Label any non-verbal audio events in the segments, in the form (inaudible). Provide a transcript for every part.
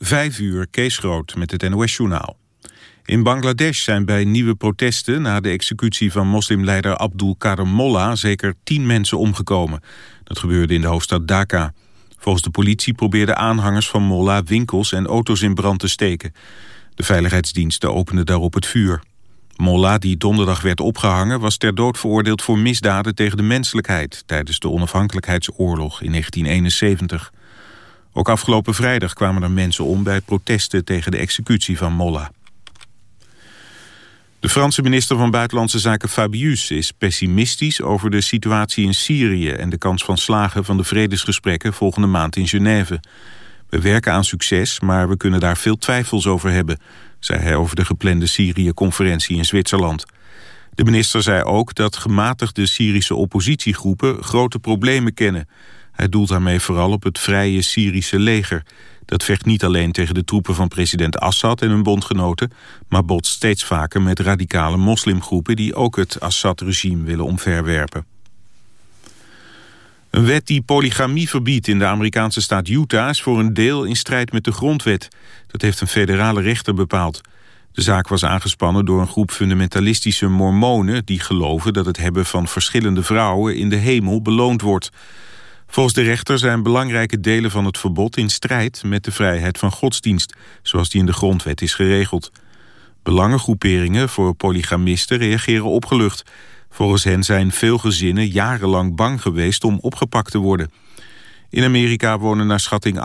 Vijf uur, Kees Groot met het NOS-journaal. In Bangladesh zijn bij nieuwe protesten na de executie van moslimleider Abdul Kader Mollah zeker tien mensen omgekomen. Dat gebeurde in de hoofdstad Dhaka. Volgens de politie probeerden aanhangers van Mollah winkels en auto's in brand te steken. De veiligheidsdiensten openden daarop het vuur. Mollah, die donderdag werd opgehangen, was ter dood veroordeeld voor misdaden tegen de menselijkheid tijdens de onafhankelijkheidsoorlog in 1971. Ook afgelopen vrijdag kwamen er mensen om bij protesten tegen de executie van Molla. De Franse minister van Buitenlandse Zaken Fabius is pessimistisch over de situatie in Syrië en de kans van slagen van de vredesgesprekken volgende maand in Genève. We werken aan succes, maar we kunnen daar veel twijfels over hebben, zei hij over de geplande Syrië-conferentie in Zwitserland. De minister zei ook dat gematigde Syrische oppositiegroepen grote problemen kennen. Hij doelt daarmee vooral op het vrije Syrische leger. Dat vecht niet alleen tegen de troepen van president Assad en hun bondgenoten... maar botst steeds vaker met radicale moslimgroepen... die ook het Assad-regime willen omverwerpen. Een wet die polygamie verbiedt in de Amerikaanse staat Utah... is voor een deel in strijd met de grondwet. Dat heeft een federale rechter bepaald. De zaak was aangespannen door een groep fundamentalistische mormonen... die geloven dat het hebben van verschillende vrouwen in de hemel beloond wordt... Volgens de rechter zijn belangrijke delen van het verbod in strijd met de vrijheid van godsdienst, zoals die in de grondwet is geregeld. Belangengroeperingen voor polygamisten reageren opgelucht. Volgens hen zijn veel gezinnen jarenlang bang geweest om opgepakt te worden. In Amerika wonen naar schatting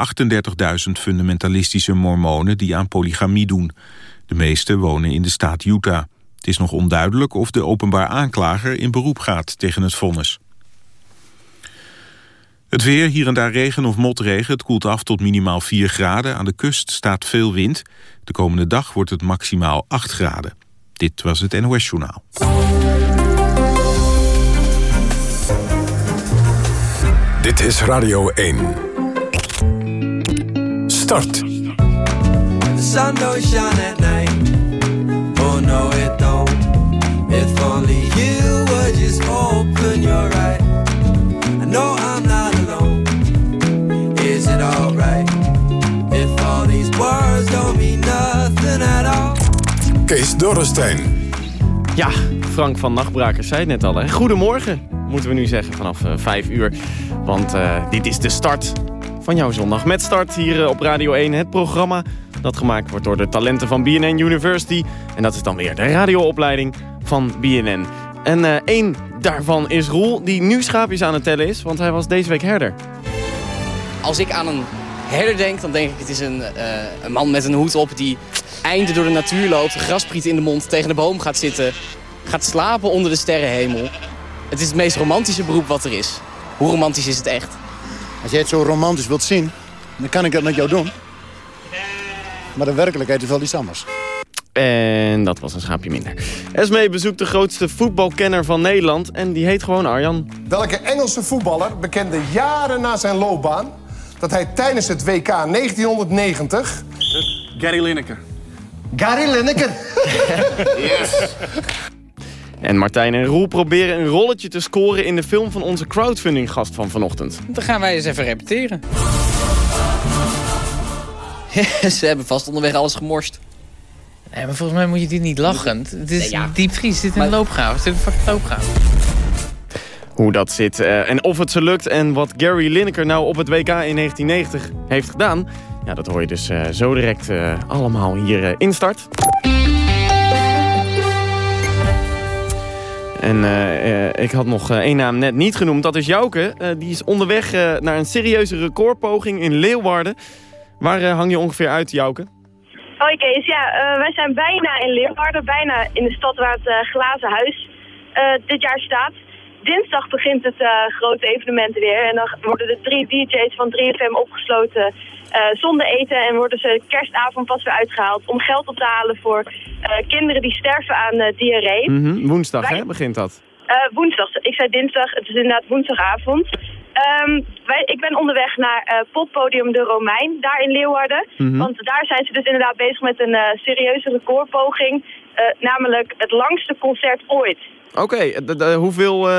38.000 fundamentalistische mormonen die aan polygamie doen. De meeste wonen in de staat Utah. Het is nog onduidelijk of de openbaar aanklager in beroep gaat tegen het vonnis. Het weer, hier en daar regen of motregen. Het koelt af tot minimaal 4 graden. Aan de kust staat veel wind. De komende dag wordt het maximaal 8 graden. Dit was het NOS Journaal. Dit is Radio 1. Start. The sun don't shine at night. Oh no it don't. If only you would just open your eyes. I know I'm Kees Dorrestein. Ja, Frank van Nachtbraker zei het net al. Hè. Goedemorgen, moeten we nu zeggen, vanaf uh, eh, 5 uur. Want uh, dit is de start van jouw zondag. Met start hier uh, op Radio 1, het programma dat gemaakt wordt door de talenten van BNN University. En dat is dan weer de radioopleiding van BNN. En één daarvan is Roel, die nu schaapjes aan het tellen is, want hij was deze week herder. Als ik aan een herder denk, dan denk ik het is een, een man met een hoed op die einde door de natuur loopt, graspriet in de mond, tegen de boom gaat zitten, gaat slapen onder de sterrenhemel. Het is het meest romantische beroep wat er is. Hoe romantisch is het echt? Als jij het zo romantisch wilt zien, dan kan ik dat met jou doen. Maar de werkelijkheid is wel iets anders. En dat was een schaapje minder. Esmee bezoekt de grootste voetbalkenner van Nederland en die heet gewoon Arjan. Welke Engelse voetballer bekende jaren na zijn loopbaan... dat hij tijdens het WK 1990... Gary Lineker. Gary Lineker. (laughs) yes. En Martijn en Roel proberen een rolletje te scoren in de film van onze crowdfunding gast van vanochtend. Dan gaan wij eens even repeteren. (laughs) Ze hebben vast onderweg alles gemorst. Nee, maar volgens mij moet je dit niet lachen. Het is nee, ja. diepvries, dit is een loopgave. Het is een fucking loopgave. Hoe dat zit uh, en of het ze lukt en wat Gary Lineker nou op het WK in 1990 heeft gedaan... Ja, dat hoor je dus uh, zo direct uh, allemaal hier uh, in start. En ik had nog één naam net niet genoemd. Dat is Jouke. die is onderweg naar een serieuze recordpoging in Leeuwarden. Waar hang je ongeveer uit, Jouke? Hoi Kees, ja, wij zijn bijna in Leeuwarden. Bijna in de stad waar het glazen huis dit jaar staat. Dinsdag begint het grote evenement weer. En dan worden de drie DJ's van 3FM opgesloten zonder eten en worden ze kerstavond pas weer uitgehaald om geld op te halen voor uh, kinderen die sterven aan uh, diarree. Mm -hmm. Woensdag hè, begint dat? woensdag, ik zei dinsdag, het is inderdaad woensdagavond. Um, wij, ik ben onderweg naar poppodium De Romein, daar in Leeuwarden. Mm -hmm. Want daar zijn ze dus inderdaad bezig met een serieuze recordpoging. namelijk het langste concert ooit. Oké, okay, hoeveel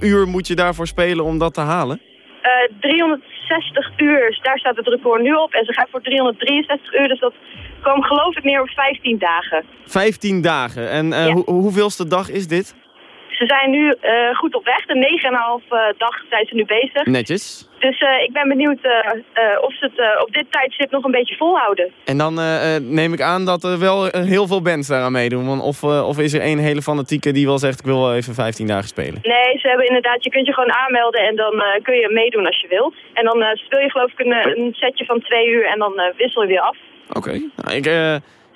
uur moet je daarvoor spelen om dat te halen? Eh, 360 uur, daar staat het record nu op. En ze gaan voor 363 uur, dus dat kwam geloof ik neer op 15 dagen. 15 dagen. En eh, Ja. hoeveelste dag is dit? Ze zijn nu eh, goed op weg. De 9,5 eh, dag zijn ze nu bezig. Netjes. Dus eh, ik ben benieuwd of ze het op dit tijdstip nog een beetje volhouden. En dan neem ik aan dat er wel heel veel bands daaraan meedoen. Want of, of is er één hele fanatieke die wel zegt... ik wil wel even 15 dagen spelen? Nee, ze hebben inderdaad, je kunt je gewoon aanmelden en dan kun je meedoen als je wil. En dan speel je geloof ik een, een setje van twee uur en dan wissel je weer af. Oké. Nou, ik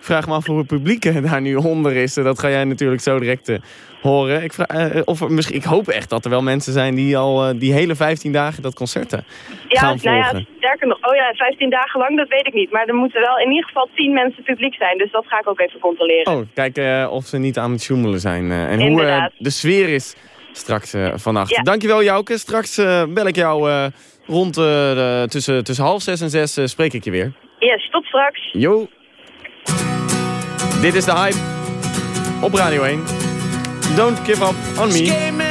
vraag me af hoe het publiek daar nu onder is. Dat ga jij natuurlijk zo direct eh, horen. Ik, vraag, eh, of misschien, ik hoop echt dat er wel mensen zijn die al eh, die hele 15 dagen dat concert eh, Ja, gaan nou ja, volgen. sterker nog, oh ja, 15 dagen lang, dat weet ik niet. Maar er moeten wel in ieder geval 10 mensen publiek zijn, dus dat ga ik ook even controleren. Oh, kijk eh, of ze niet aan het joemelen zijn. en hoe de sfeer is straks vannacht. Ja. Dankjewel Jouke. Straks bel ik jou rond tussen, tussen half zes en zes spreek ik je weer. Yes, tot straks. Yo. Dit is de hype op Radio 1. Don't give up on me. in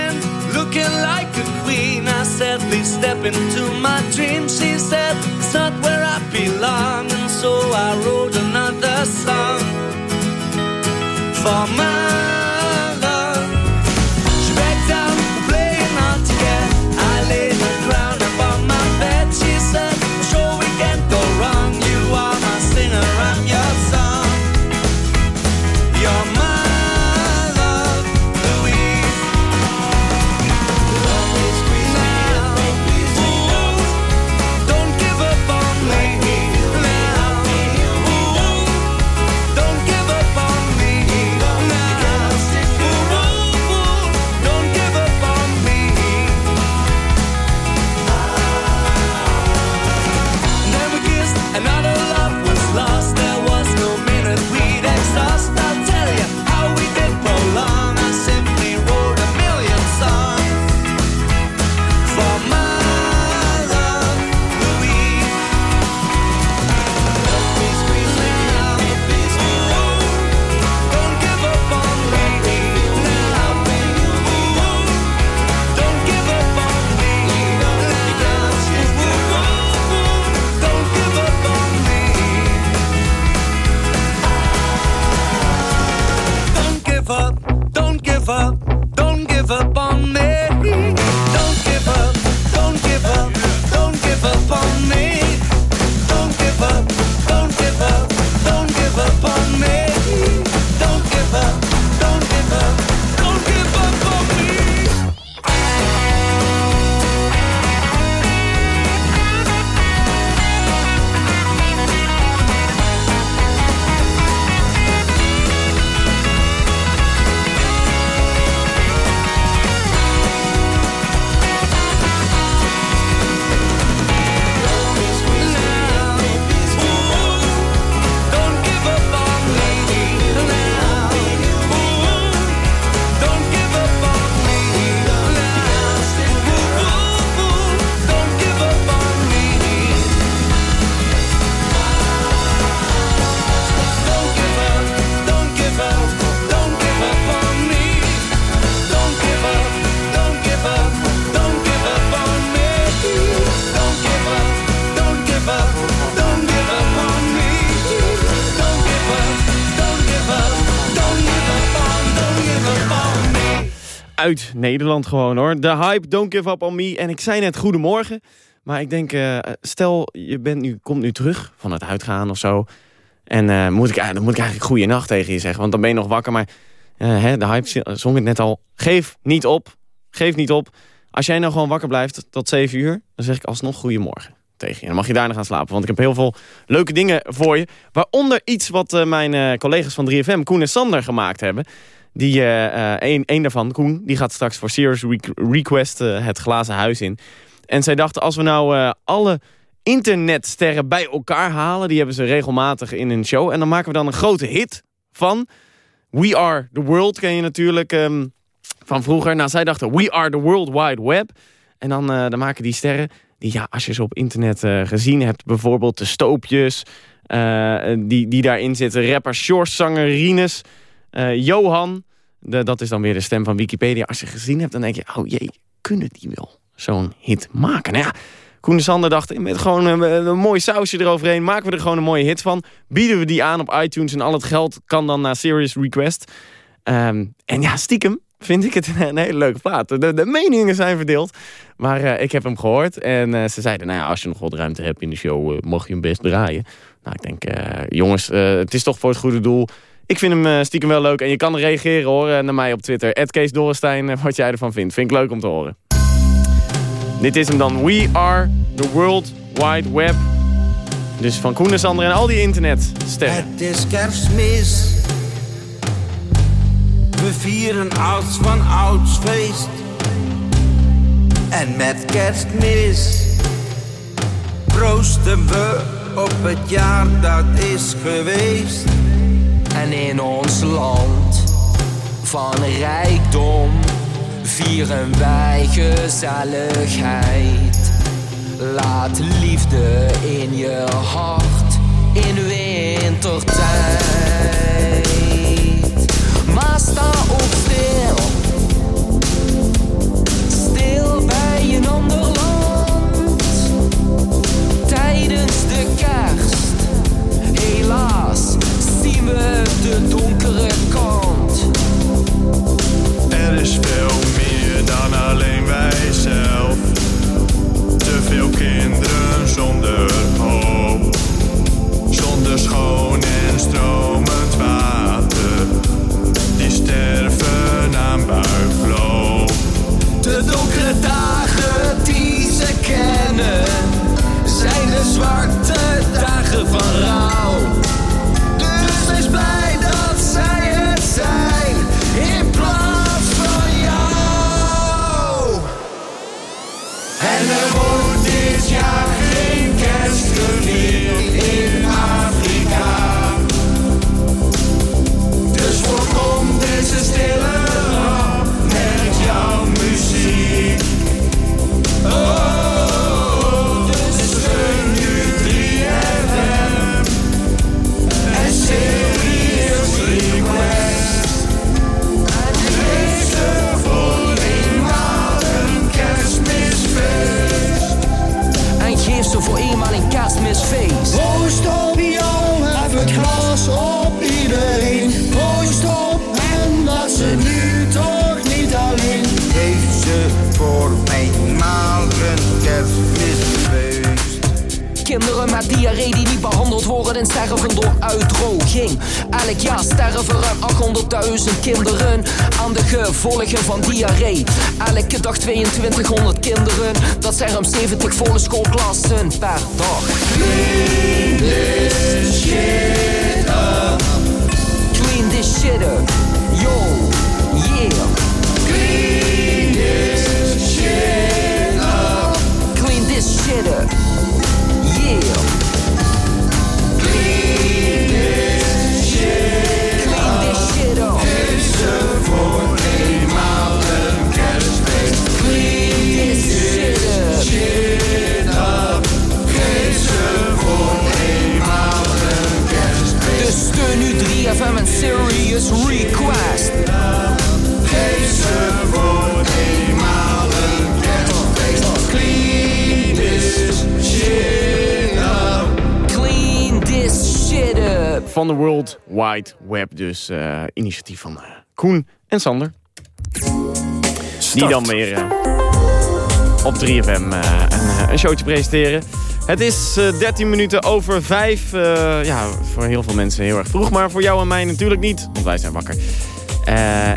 looking like a queen. I said, please step into my dream. She said, it's not where I belong. And so I wrote another song for my Nederland gewoon hoor. De hype, don't give up on me. En ik zei net goedemorgen. Maar ik denk, eh, stel je bent nu, komt nu terug van het uitgaan of zo. En eh, moet ik, dan moet ik eigenlijk goede nacht tegen je zeggen. Want dan ben je nog wakker. Maar eh, hè, de hype zong het net al. Geef niet op. Geef niet op. Als jij nou gewoon wakker blijft tot 7 uur. Dan zeg ik alsnog goedemorgen tegen je. Dan mag je daarna gaan slapen. Want ik heb heel veel leuke dingen voor je. Waaronder iets wat mijn collega's van 3FM, Koen en Sander, gemaakt hebben. Die, eh, eh, een, een daarvan, Koen, die gaat straks voor Serious Re- Request eh, het glazen huis in. En zij dachten, als we nou alle internetsterren bij elkaar halen... die hebben ze regelmatig in een show... en dan maken we dan een grote hit van... We Are The World, ken je natuurlijk ehm, van vroeger. Nou, zij dachten, We Are The World Wide Web. En dan, dan maken die sterren, die, ja, als je ze op internet gezien hebt... bijvoorbeeld de Stoopjes, die, die daarin zitten... rapper Shores, zanger Rines... Eh, Johan, de, dat is dan weer de stem van Wikipedia. Als je gezien hebt, dan denk je, oh jee, kunnen die wel zo'n hit maken? Nou ja, Koen de Sander dacht, met gewoon een, mooi sausje eroverheen... maken we er gewoon een mooie hit van. Bieden we die aan op iTunes en al het geld kan dan naar Serious Request. Ehm, en ja, stiekem vind ik het een, hele leuke plaat. De, meningen zijn verdeeld. Maar uh, ik heb hem gehoord. En uh, ze zeiden, nou ja, als je nog wat ruimte hebt in de show... Uh, mag je hem best draaien. Nou, ik denk, jongens, het is toch voor het goede doel. Ik vind hem stiekem wel leuk. En je kan reageren hoor, naar mij op Twitter. Kees Dorrestein, wat jij ervan vindt. Vind ik leuk om te horen. Dit is hem dan. We are the World Wide Web. Dus van Koen en Sander en al die internetsterren. Het is kerstmis. We vieren ouds van ouds feest. En met kerstmis proosten we op het jaar dat is geweest. En in ons land van rijkdom vieren wij gezelligheid. Laat liefde in je hart in wintertijd. Maar sta op Wide Web dus. eh, initiatief van eh, Koen en Sander. Die dan weer eh, op 3FM eh, een, een showtje presenteren. Het is eh, 13 minuten over 5. eh, ja, voor heel veel mensen heel erg vroeg. Maar voor jou en mij natuurlijk niet. Want wij zijn wakker.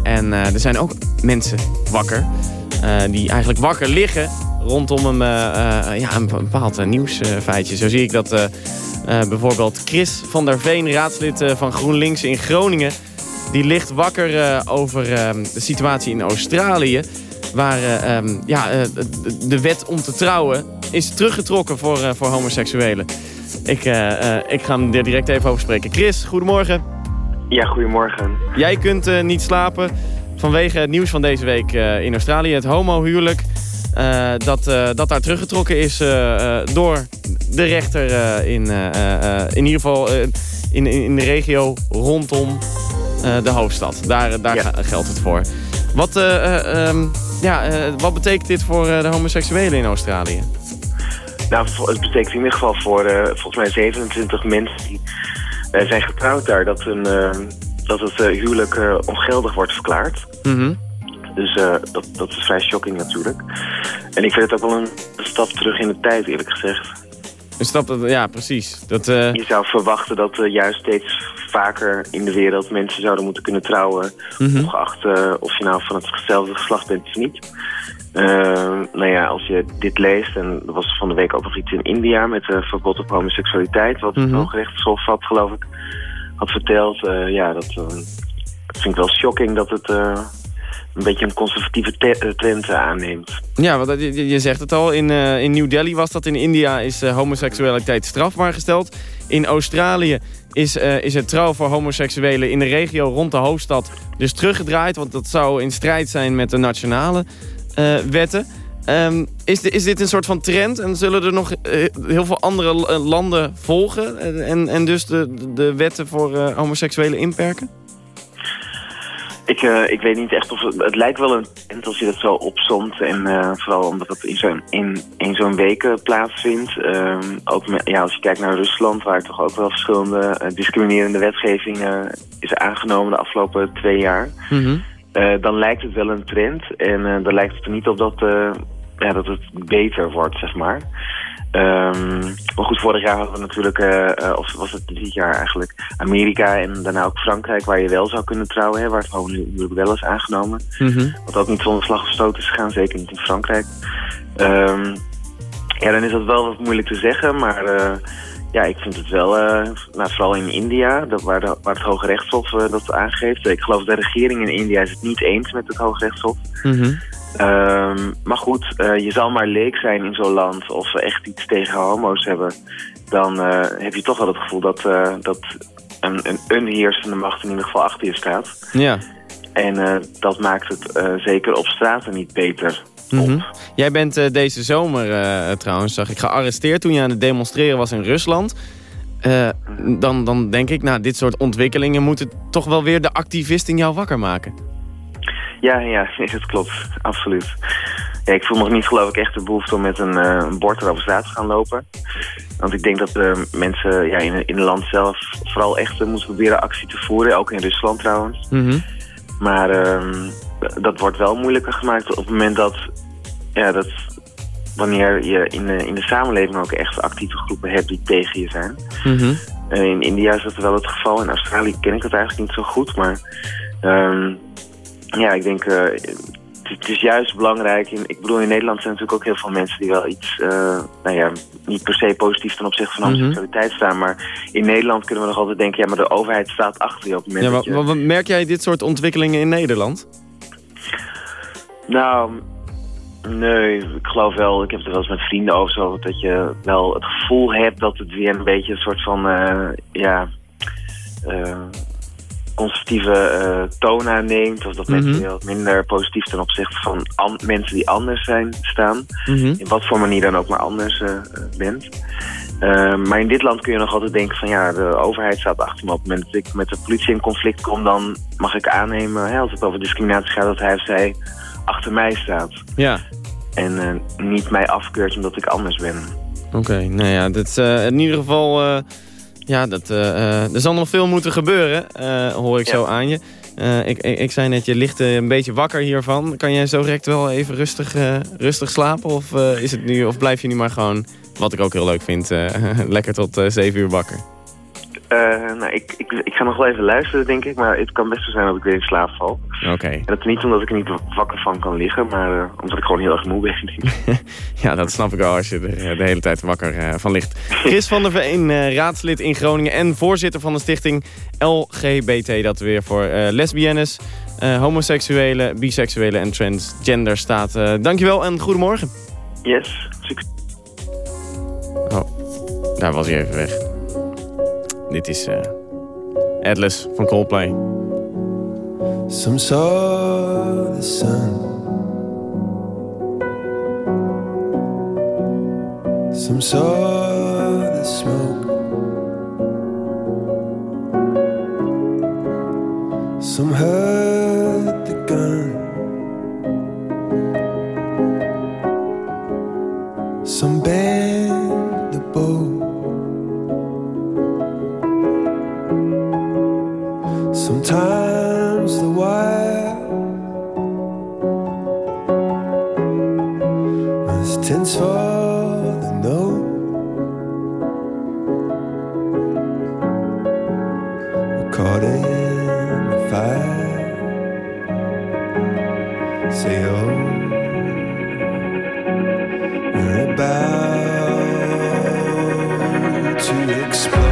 En er zijn ook mensen wakker. die eigenlijk wakker liggen rondom een, eh, eh, ja, een bepaald eh, nieuwsfeitje. Zo zie ik dat bijvoorbeeld Chris van der Veen, raadslid van GroenLinks in Groningen... die ligt wakker over eh, de situatie in Australië... waar eh, ehm, ja, de, wet om te trouwen is teruggetrokken voor, voor homoseksuelen. Ik, ik ga hem er direct even over spreken. Chris, goedemorgen. Ja, goedemorgen. Jij kunt niet slapen vanwege het nieuws van deze week in Australië. Het homohuwelijk eh, dat, eh, dat daar teruggetrokken is eh, door de rechter in, in ieder geval in, in de regio rondom de hoofdstad. Daar, daar Ja. geldt het voor. Wat, eh, eh, ehm, ja, wat betekent dit voor de homoseksuelen in Australië? Nou, het betekent in ieder geval voor volgens mij 27 mensen die zijn getrouwd daar... dat, een, dat het huwelijk ongeldig wordt verklaard. Mhm. Dus dat, dat is vrij shocking natuurlijk. En ik vind het ook wel een stap terug in de tijd, eerlijk gezegd. Een stap, dat- ja, precies. Dat, eh, Je zou verwachten dat eh, juist steeds vaker in de wereld mensen zouden moeten kunnen trouwen. Mhm. Ongeacht eh, of je nou van hetzelfde geslacht bent of niet. Eh, nou ja, als je dit leest, en er was van de week ook nog iets in India met uh, verbod op homoseksualiteit, wat het Mhm. Hooggerechtshof had, geloof ik, had verteld. Ja, dat, vind ik wel shocking dat het een beetje een conservatieve trend eh, aanneemt. Ja, want je, je zegt het al. In, eh, in New Delhi was dat. In India is eh, homoseksualiteit strafbaar gesteld. In Australië is, is het trouw voor homoseksuelen in de regio rond de hoofdstad dus teruggedraaid. Want dat zou in strijd zijn met de nationale wetten. Ehm, is, is dit een soort van trend? En zullen er nog heel veel andere landen volgen? en, en dus de, de wetten voor homoseksuelen inperken? Ik, eh, ik weet niet echt of het... Het lijkt wel een trend als je dat zo opzomt. En eh, vooral omdat het in zo'n in, in zo'n weken plaatsvindt. Ehm, ook met, ja, als je kijkt naar Rusland, waar toch ook wel verschillende eh, discriminerende wetgeving eh, is aangenomen de afgelopen twee jaar. Eh, dan lijkt het wel een trend. En dan lijkt het er niet op dat, ja, dat het beter wordt, zeg maar. Ehm, maar goed, vorig jaar hadden we natuurlijk, eh, eh, of was het dit jaar eigenlijk, Amerika en daarna ook Frankrijk, waar je wel zou kunnen trouwen, hè, waar het gewoon nu wel is aangenomen. Wat ook niet zonder slag of stoot is gegaan, zeker niet in Frankrijk. Ehm, ja, dan is dat wel wat moeilijk te zeggen, maar eh, ja, ik vind het wel, nou, vooral in India, dat, waar, de, waar het Hoge Rechtshof dat aangeeft. Ik geloof dat de regering in India is het niet eens met het Hoge Rechtshof. Ehm, maar goed, eh, je zal maar leek zijn in zo'n land of we echt iets tegen homo's hebben. Dan eh, heb je toch wel het gevoel dat, eh, dat een, een, een heersende macht in ieder geval achter je staat. Ja. En dat maakt het zeker op straten niet beter. Mhm. Jij bent deze zomer trouwens, zag ik, gearresteerd toen je aan het demonstreren was in Rusland. Dan, dan denk ik, nou, dit soort ontwikkelingen moeten toch wel weer de activist in jou wakker maken. Ja, ja, (laughs) dat klopt. Absoluut. Ja, ik voel nog niet geloof ik echt de behoefte om met een, een bord er over straat te gaan lopen. Want ik denk dat eh, mensen ja, in, in het land zelf vooral echt eh, moeten proberen actie te voeren. Ook in Rusland trouwens. Maar ehm, dat wordt wel moeilijker gemaakt op het moment dat, ja, dat wanneer je in de, in de samenleving ook echt actieve groepen hebt die tegen je zijn. Eh, in India is dat wel het geval. In Australië ken ik dat eigenlijk niet zo goed. Maar ehm, ja, ik denk, eh, het, is juist belangrijk. Ik bedoel, in Nederland zijn natuurlijk ook heel veel mensen die wel iets, eh, nou ja, niet per se positief ten opzichte van Mhm. homoseksualiteit staan. Maar in Nederland kunnen we nog altijd denken, ja, maar de overheid staat achter je op het moment Ja, dat je... merk jij dit soort ontwikkelingen in Nederland? Nou, nee, ik geloof wel, ik heb het er wel eens met vrienden over, zo, dat je wel het gevoel hebt dat het weer een beetje een soort van, eh, ja, conservatieve eh, toon aanneemt. Of dat Mhm. mensen weer wat minder positief ten opzichte van an- mensen die anders zijn staan. Mhm. In wat voor manier dan ook maar anders eh, bent. Eh, maar in dit land kun je nog altijd denken van ja, de overheid staat achter me. Op het moment dat ik met de politie in conflict kom, dan mag ik aannemen, hè, als het over discriminatie gaat, dat hij of zij achter mij staat. Ja. En eh, niet mij afkeurt omdat ik anders ben. Oké, nou ja, dat is in ieder geval... ja, dat, eh, eh, er zal nog veel moeten gebeuren, eh, hoor ik zo aan je. Ik, ik, ik zei net, je ligt een beetje wakker hiervan. Kan jij zo direct wel even rustig, rustig slapen? Of, is het nu, of blijf je nu maar gewoon, wat ik ook heel leuk vind, (laughs) lekker tot eh 7 uur wakker? Eh, nou, ik, ik, ik ga nog wel even luisteren, denk ik. Maar het kan best zo zijn dat ik weer in slaap val. Oké. En dat is niet omdat ik er niet wakker van kan liggen, maar eh, omdat ik gewoon heel erg moe ben. (laughs) Ja, dat snap ik wel als je er de hele tijd wakker eh, van ligt. Chris van der Veen, eh, raadslid in Groningen en voorzitter van de stichting LGBT. Dat weer voor eh, lesbiennes, eh, homoseksuelen, biseksuelen en transgender staat. Eh, dankjewel en goedemorgen. Yes, succes. Oh, daar was hij even weg. Dit is uh, Atlas van Coldplay. Some saw the sun. Some saw the smoke. Some heard the gun. Some band. Sometimes the wire is tense for the note. We're caught in the fire. Say oh, we're about to explode.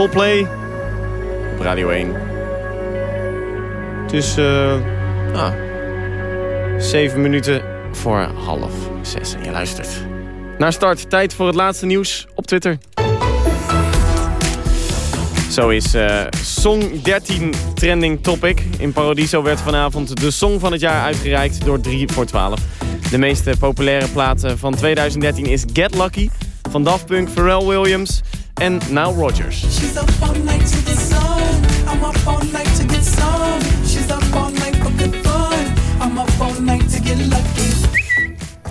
Coldplay op Radio 1. Het is uh, ah, 7 minuten voor half 6 en je luistert. Naar start, tijd voor het laatste nieuws op Twitter. Zo is uh, Song 13 trending topic. In Paradiso werd vanavond de song van het jaar uitgereikt door 3 voor 12. De meest populaire plaat van 2013 is Get Lucky van Daft Punk, Pharrell Williams en Nile Rodgers.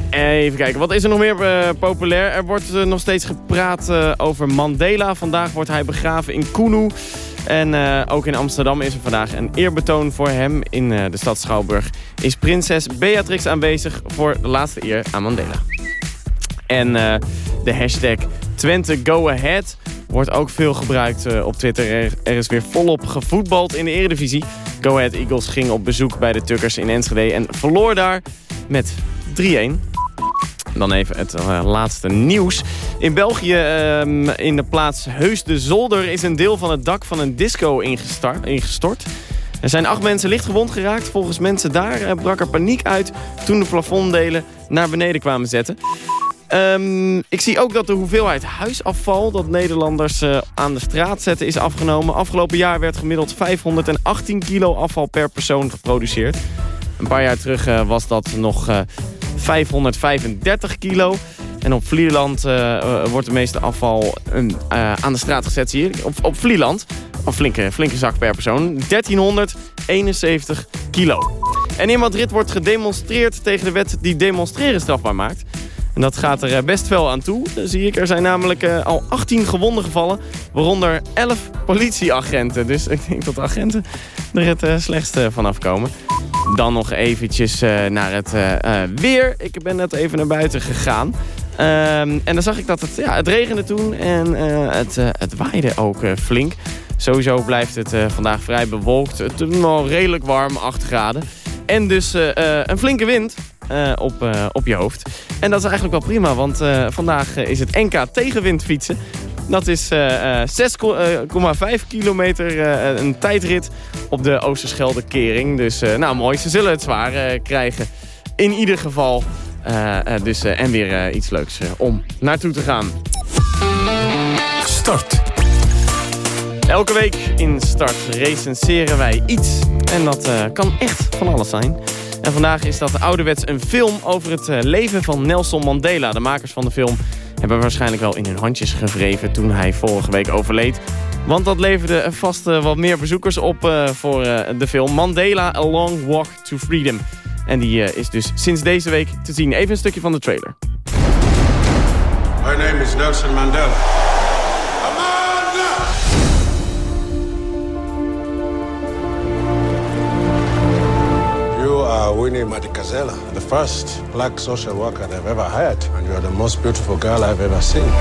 Even kijken, wat is er nog meer uh, populair? Er wordt uh, nog steeds gepraat uh, over Mandela. Vandaag wordt hij begraven in Kunu. En ook in Amsterdam is er vandaag een eerbetoon voor hem. In de stad Schouwburg is prinses Beatrix aanwezig voor de laatste eer aan Mandela. En de hashtag Twente Go Ahead wordt ook veel gebruikt uh, op Twitter. Er, is weer volop gevoetbald in de Eredivisie. Go Ahead Eagles ging op bezoek bij de Tukkers in Enschede en verloor daar met 3-1. Dan even het uh, laatste nieuws. In België, uh, in de plaats Heus de Zolder, is een deel van het dak van een disco ingestort. Er zijn acht mensen lichtgewond geraakt. Volgens mensen daar brak er paniek uit toen de plafonddelen naar beneden kwamen zetten. Um, ik zie ook dat de hoeveelheid huisafval dat Nederlanders uh, aan de straat zetten is afgenomen. Afgelopen jaar werd gemiddeld 518 kilo afval per persoon geproduceerd. Een paar jaar terug uh, was dat nog uh, 535 kilo. En op Vlieland wordt de meeste afval aan de straat gezet, je. Op, op Vlieland, een flinke, flinke zak per persoon, 1371 kilo. En in Madrid wordt gedemonstreerd tegen de wet die demonstreren strafbaar maakt. Dat gaat er eh, best wel aan toe, Dan zie ik. Er zijn namelijk eh, al 18 gewonden gevallen, waaronder 11 politieagenten. Dus (laughs) ik denk dat de agenten er het eh, slechtste van afkomen. Dan nog eventjes eh, naar het eh, eh, weer. Ik ben net even naar buiten gegaan. Ehm, en dan zag ik dat het, ja, het regende toen en eh, het, eh, het waaide ook eh, flink. Sowieso blijft het eh, vandaag vrij bewolkt. Het is wel redelijk warm, 8 graden. En dus eh, eh, een flinke wind eh, op, eh, op je hoofd. En dat is eigenlijk wel prima, want eh, vandaag is het NK tegenwind fietsen. Dat is eh, eh, 6,5 kilometer een tijdrit op de Oosterschelde kering. Dus nou mooi, ze zullen het zwaar krijgen. In ieder geval. Dus, en weer iets leuks om naartoe te gaan. Start. Elke week in Start recenseren wij iets. En dat kan echt van alles zijn. En vandaag is dat ouderwets een film over het eh, leven van Nelson Mandela. De makers van de film hebben waarschijnlijk wel in hun handjes gewreven toen hij vorige week overleed. Want dat leverde vast eh, wat meer bezoekers op eh, voor de film Mandela A Long Walk to Freedom. En die is dus sinds deze week te zien. Even een stukje van de trailer. My name is Nelson Mandela. You are Winnie Madikizela, the first black social worker I've ever had, and you are the most beautiful girl I've ever seen.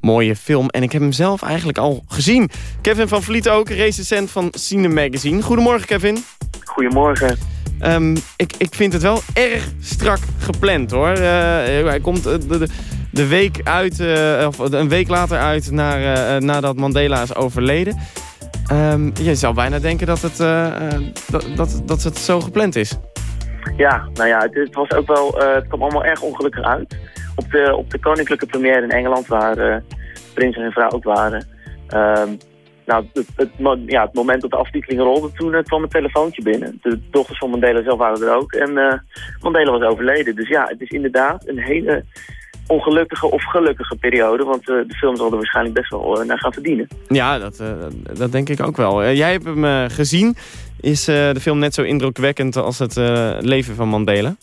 Mooie film en ik heb hem zelf eigenlijk al gezien. Kevin van Vliet ook, recensent van Cine Magazine. Goedemorgen Kevin. Goedemorgen. Ehm, ik, ik vind het wel erg strak gepland hoor. Eh, hij komt eh, de, de, de week uit, eh, of een week later uit naar, eh, nadat Mandela is overleden. Ehm, je zou bijna denken dat het, eh, eh, dat, dat, dat het zo gepland is. Ja, nou ja, het, het was ook wel, eh, het kwam allemaal erg ongelukkig uit. Op de, op de koninklijke première in Engeland, waar prins en vrouw ook waren. Ehm, nou, het, ja, het moment dat de aftiteling rolde, toen kwam een telefoontje binnen. De dochters van Mandela zelf waren er ook. En Mandela was overleden. Dus ja, het is inderdaad een hele ongelukkige of gelukkige periode. Want eh, de film zal er waarschijnlijk best wel eh, naar gaan verdienen. Ja, dat, eh, dat denk ik ook wel. Jij hebt hem gezien. Is de film net zo indrukwekkend als het leven van Mandela?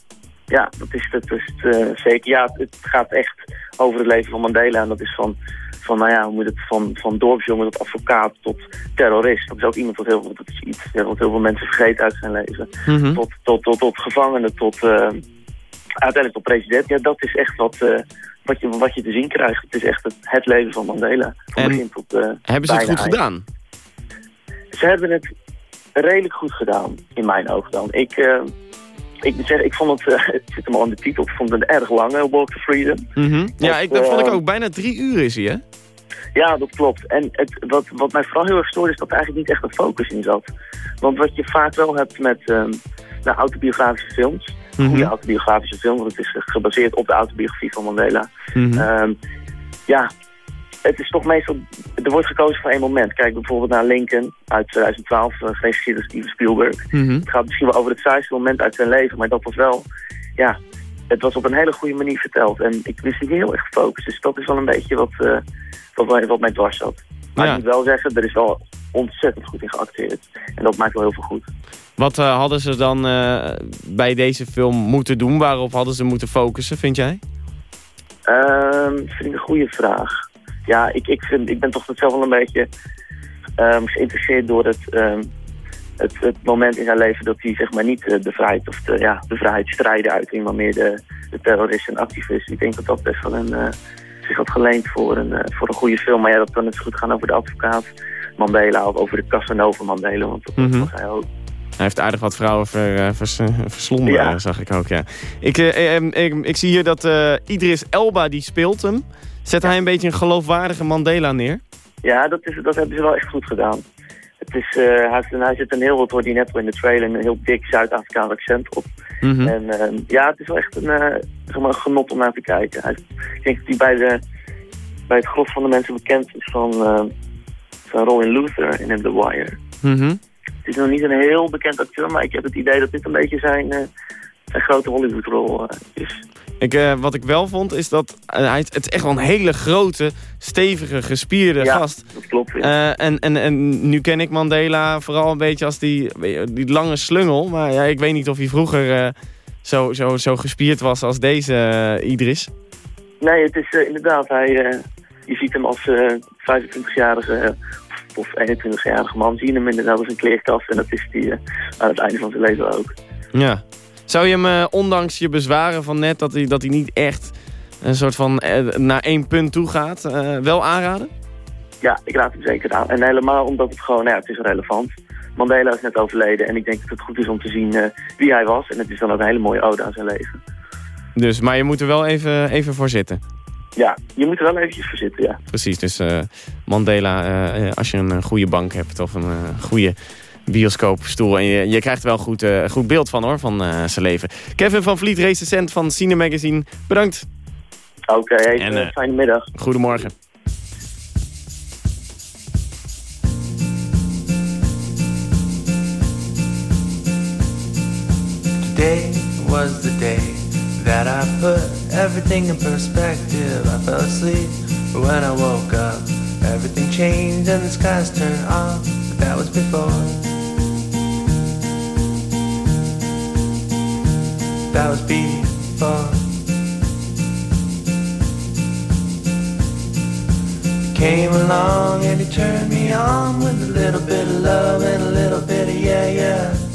Ja, dat is, dat is het, zeker. Ja, het gaat echt over het leven van Mandela. En dat is van, van nou ja, hoe moet het, van, van dorpsjongen tot advocaat tot terrorist. Dat is ook iemand wat heel, veel- dat is iets wat heel veel mensen vergeten uit zijn leven. Mhm. Tot, tot, tot, tot gevangene, tot uiteindelijk tot president. Ja, dat is echt wat, eh, wat, je, wat je te zien krijgt. Het is echt het, het leven van Mandela. Van En begin tot, eh, Hebben ze het goed eind. gedaan? Ze hebben het redelijk goed gedaan, in mijn ogen dan. Ik, eh, ik moet zeggen, ik vond het, het zit hem al in de titel, ik vond het een erg lange Walk to Freedom. Mhm. Ja, Dat, ik, dat vond ik ook. Bijna drie uur is hij, hè? Ja, dat klopt. En het, wat, wat mij vooral heel erg stoorde is dat er eigenlijk niet echt een focus in zat. Want wat je vaak wel hebt met ehm, nou, autobiografische films, Mhm. goede autobiografische films, want het is gebaseerd op de autobiografie van Mandela. Mhm. Ehm, ja, het is toch meestal, er wordt gekozen voor één moment. Kijk bijvoorbeeld naar Lincoln uit 2012, uh, geregisseerd door Steven Spielberg. Mhm. Het gaat misschien wel over het saaiste moment uit zijn leven, maar dat was wel, ja, het was op een hele goede manier verteld. En ik wist niet heel erg gefocust, dus dat is wel een beetje wat, eh, wat, mij- wat mij dwars zat. Maar Ja. ik moet wel zeggen, er is wel ontzettend goed in geacteerd. En dat maakt wel heel veel goed. Wat eh, hadden ze dan eh, bij deze film moeten doen? Waarop hadden ze moeten focussen, vind jij? Ehm, vind ik een goede vraag. Ja, ik, ik, vind, ik ben toch zelf wel een beetje ehm, geïnteresseerd door het, ehm, het, het moment in zijn leven dat hij zeg maar niet eh, de vrijheid of de, ja, de vrijheidsstrijden uitging, maar meer de, de terrorist en activist. Ik denk dat dat best wel een, eh, zich had geleend voor een, voor een goede film. Maar ja, dat kan zo goed gaan over de advocaat Mandela of over de Casanova Mandela, want dat Mhm. was hij ook. Hij heeft aardig wat vrouwen ver, eh, vers- eh, verslonden, Ja. eh, zag ik ook, ja. Ik, eh, eh, ik, ik zie hier dat Idris Elba, die speelt hem. Zet hij een beetje een geloofwaardige Mandela neer? Ja, dat, is, dat hebben ze wel echt goed gedaan. Het is, hij, zit een heel, wat hoorde je net in de trailer, een heel dik Zuid-Afrikaans accent op. Mhm. En eh, ja, het is wel echt een, zeg maar een genot om naar te kijken. Hij, ik denk dat hij bij, de, bij het gros van de mensen bekend is van, eh van Rowan Luther in The Wire. Mhm. Het is nog niet een heel bekend acteur, maar ik heb het idee dat dit een beetje zijn, eh, zijn grote Hollywoodrol eh, is. Ik, eh, wat ik wel vond, is dat hij, het is echt wel een hele grote, stevige, gespierde Ja, gast. dat klopt. ja. En, en, en nu ken ik Mandela vooral een beetje als die, die lange slungel. Maar ja, ik weet niet of hij vroeger zo, zo, zo gespierd was als deze Idris. Nee, het is inderdaad, hij, je ziet hem als 25-jarige of 21-jarige man, zie je hem inderdaad als een kleerkast. En dat is hij aan het einde van zijn leven ook. Ja. Zou je hem, ondanks je bezwaren van net, dat hij, dat hij niet echt een soort van naar één punt toe gaat, wel aanraden? Ja, ik raad hem zeker aan. En helemaal omdat het gewoon, nou ja, het is relevant. Mandela is net overleden en ik denk dat het goed is om te zien wie hij was. En het is dan ook een hele mooie ode aan zijn leven. Dus, maar je moet er wel even, even voor zitten? Ja, je moet er wel eventjes voor zitten, ja. Precies, dus uh, Mandela, uh, als je een goede bank hebt of een goede bioscoopstoel. En je, je krijgt er wel een goed, goed beeld van hoor, van zijn leven. Kevin van Vliet, recensent van Cine Magazine. Bedankt. Oké, okay, fijne middag. Goedemorgen. Today was the day that I put everything in perspective. I fell asleep, but when I woke up, everything changed and the skies turned off. But that was before. That was before. Came along and he turned me on with a little bit of love and a little bit of yeah, yeah.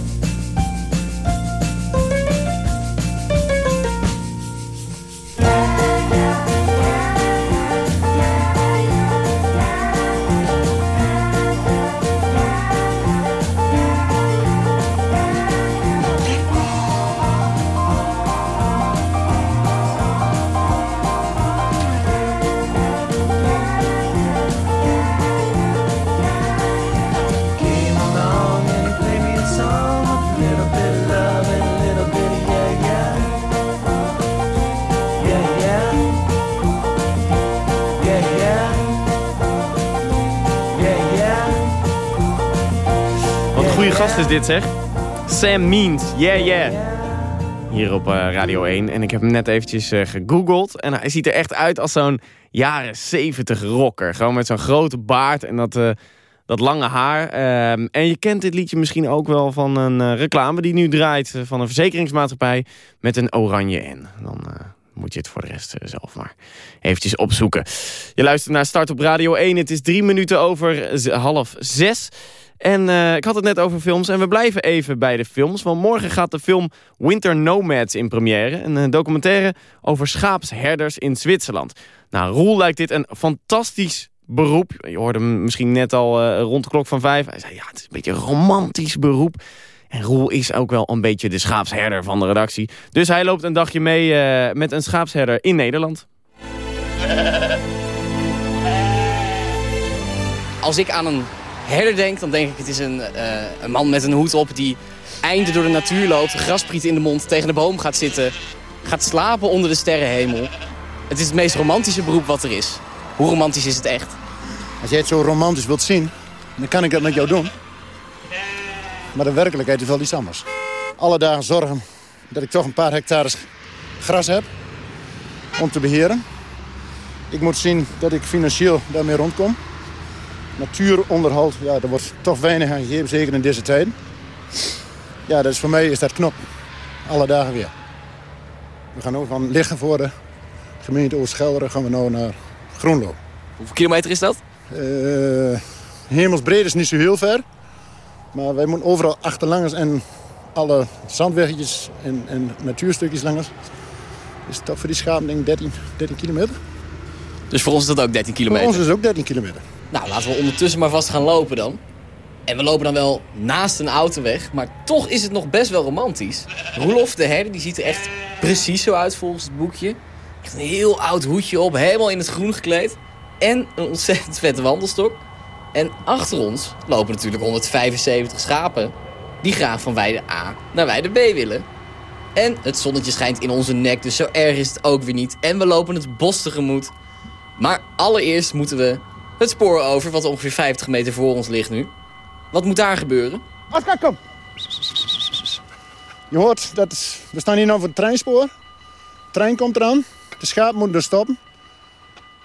Dit zeg. Sam Means, yeah yeah. Hier op uh, Radio 1. En ik heb hem net eventjes uh, gegoogeld. En hij ziet er echt uit als zo'n jaren 70 rocker. Gewoon met zo'n grote baard en dat, uh, dat lange haar. Ehm, en je kent dit liedje misschien ook wel van een reclame die nu draait... van een verzekeringsmaatschappij met een oranje N. Dan moet je het voor de rest zelf maar eventjes opzoeken. Je luistert naar Start op Radio 1. Het is drie minuten over half zes... En uh, ik had het net over films en we blijven even bij de films. Want morgen gaat de film Winter Nomads in première. Een documentaire over schaapsherders in Zwitserland. Nou, Roel lijkt dit een fantastisch beroep. Je hoorde hem misschien net al uh, rond de klok van vijf. Hij zei, ja, het is een beetje een romantisch beroep. En Roel is ook wel een beetje de schaapsherder van de redactie. Dus hij loopt een dagje mee met een schaapsherder in Nederland. Als ik aan een herder denk, dan denk ik het is een, uh, een man met een hoed op die einde door de natuur loopt, graspriet in de mond, tegen de boom gaat zitten, gaat slapen onder de sterrenhemel. Het is het meest romantische beroep wat er is. Hoe romantisch is het echt? Als jij het zo romantisch wilt zien, dan kan ik dat met jou doen. Maar de werkelijkheid is wel iets anders. Alle dagen zorgen dat ik toch een paar hectares gras heb om te beheren. Ik moet zien dat ik financieel daarmee rondkom natuuronderhoud, ja, er wordt toch weinig aan gegeven, zeker in deze tijd. Ja, dat is voor mij is dat knop. Alle dagen weer. We gaan ook van liggen voor de gemeente Oost-Gelderen gaan we nu naar Groenlo. Hoeveel kilometer is dat? Uh, hemelsbreed is niet zo heel ver. Maar wij moeten overal achterlangers en alle zandweggetjes en, en natuurstukjes langers. Is dat voor die schapen denk ik 13, 13 kilometer. Dus voor ons is dat ook 13 kilometer? Voor ons is het ook 13 kilometer. Nou, laten we ondertussen maar vast gaan lopen dan. En we lopen dan wel naast een autoweg, maar toch is het nog best wel romantisch. Roelof de herder, die ziet er echt precies zo uit volgens het boekje. Echt een heel oud hoedje op, helemaal in het groen gekleed. En een ontzettend vette wandelstok. En achter ons lopen natuurlijk 175 schapen. die graag van wij de A naar wij de B willen. En het zonnetje schijnt in onze nek, dus zo erg is het ook weer niet. En we lopen het bos tegemoet. Maar allereerst moeten we het spoor over, wat ongeveer 50 meter voor ons ligt nu. Wat moet daar gebeuren? Oscar, kom! Je hoort, dat is, we staan hier nu voor het treinspoor. De trein komt eraan. De schaap moet er stoppen.